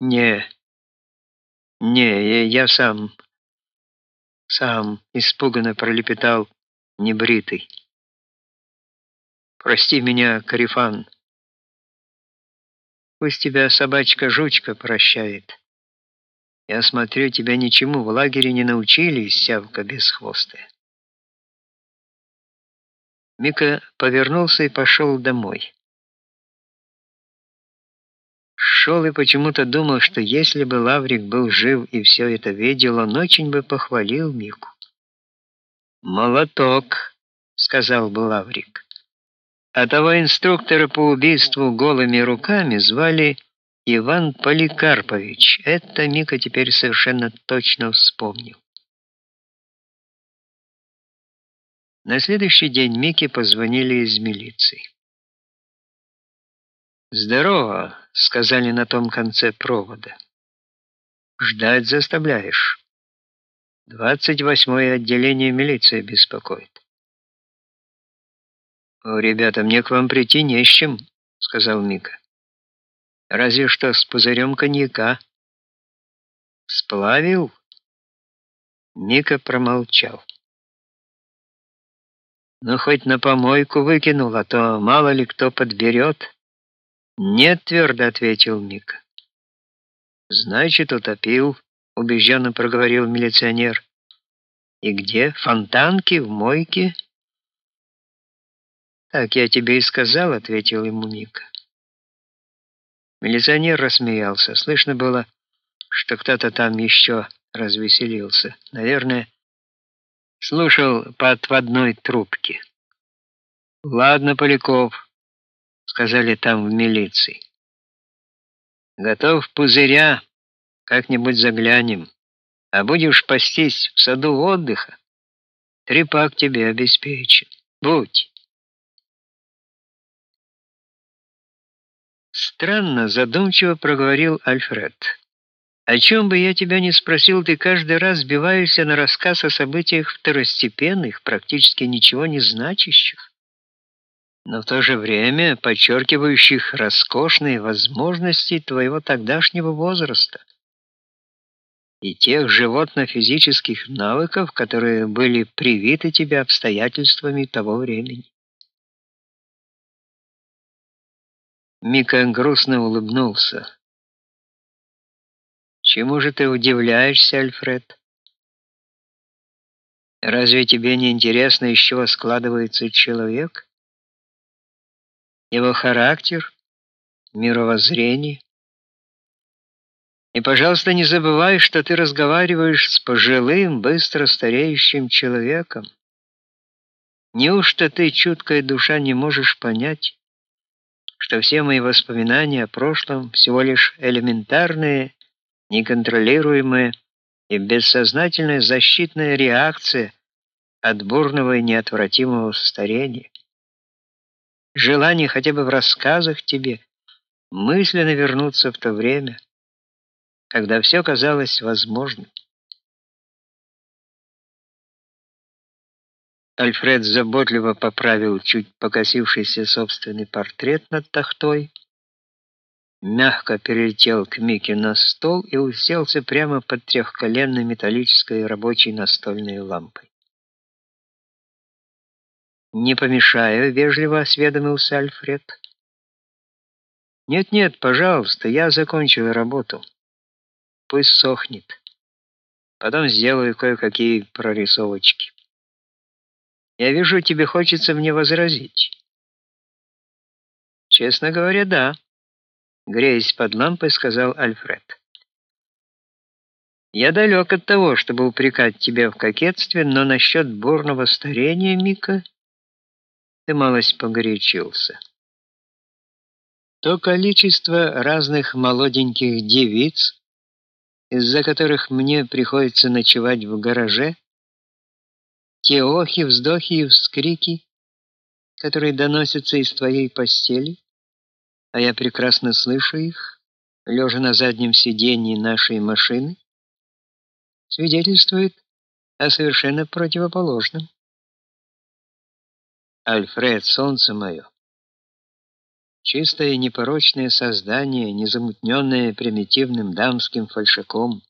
Не. Не, я сам сам испуганно пролепетал небритый. Прости меня, Карифан. Пусть тебя собачка-жучка прощает. Я смотрю, тебя ничему в лагере не научили, сявка бесхвостая. Мика повернулся и пошел домой. Шел и почему-то думал, что если бы Лаврик был жив и все это видел, он очень бы похвалил Мику. «Молоток», — сказал бы Лаврик. А того инструктора по убийству голыми руками звали Иван Поликарпович. Это Мика теперь совершенно точно вспомнил. На следующий день Мике позвонили из милиции. «Здорово», — сказали на том конце провода. «Ждать заставляешь. Двадцать восьмое отделение милиции беспокоит». «О, ребята, мне к вам прийти не с чем», — сказал Мика. «Разве что с пузырем коньяка». «Сплавил?» Мика промолчал. «Ну, хоть на помойку выкинул, а то мало ли кто подберет». «Нет», — твердо ответил Мика. «Значит, утопил», — убежденно проговорил милиционер. «И где? Фонтанки? В мойке?» «Так я тебе и сказал», — ответил ему Мика. Милиционер рассмеялся. Слышно было, что кто-то там еще развеселился. Наверное, слушал по отводной трубке. «Ладно, Поляков», — сказали там в милиции. «Готов пузыря, как-нибудь заглянем. А будешь пастись в саду отдыха, трепак тебе обеспечен. Будь». Странно, задумчиво проговорил Альфред. О чем бы я тебя ни спросил, ты каждый раз сбиваешься на рассказ о событиях второстепенных, практически ничего не значащих, но в то же время подчеркивающих роскошные возможности твоего тогдашнего возраста и тех животно-физических навыков, которые были привиты тебе обстоятельствами того времени. Мика грустно улыбнулся. Чему же ты удивляешься, Альфред? Разве тебе не интересно, из чего складывается человек? Его характер, мировоззрение? И, пожалуйста, не забывай, что ты разговариваешь с пожилым, быстро стареющим человеком. Неужто ты, чуткая душа, не можешь понять, что все мои воспоминания о прошлом всего лишь элементарные, неконтролируемые и бессознательная защитная реакция от бурного и неотвратимого старения. Желание хотя бы в рассказах тебе мысленно вернуться в то время, когда все казалось возможным. Альфред заботливо поправил чуть покосившийся собственный портрет над тахтой, мягко перелетел к Мике на стол и уселся прямо под трехколенной металлической рабочей настольной лампой. «Не помешаю», — вежливо осведомился Альфред. «Нет-нет, пожалуйста, я закончил работу. Пусть сохнет. Потом сделаю кое-какие прорисовочки». Я вижу, тебе хочется мне возразить. Честно говоря, да, греясь под лампой, сказал Альфред. Я далек от того, чтобы упрекать тебя в кокетстве, но насчет бурного старения, Мика, ты малость погорячился. То количество разных молоденьких девиц, из-за которых мне приходится ночевать в гараже, те охи, вздохи и вскрики, которые доносятся из твоей постели, а я прекрасно слышу их, лежа на заднем сиденье нашей машины, свидетельствует о совершенно противоположном. Альфред, солнце мое, чистое непорочное создание, незамутненное примитивным дамским фальшаком.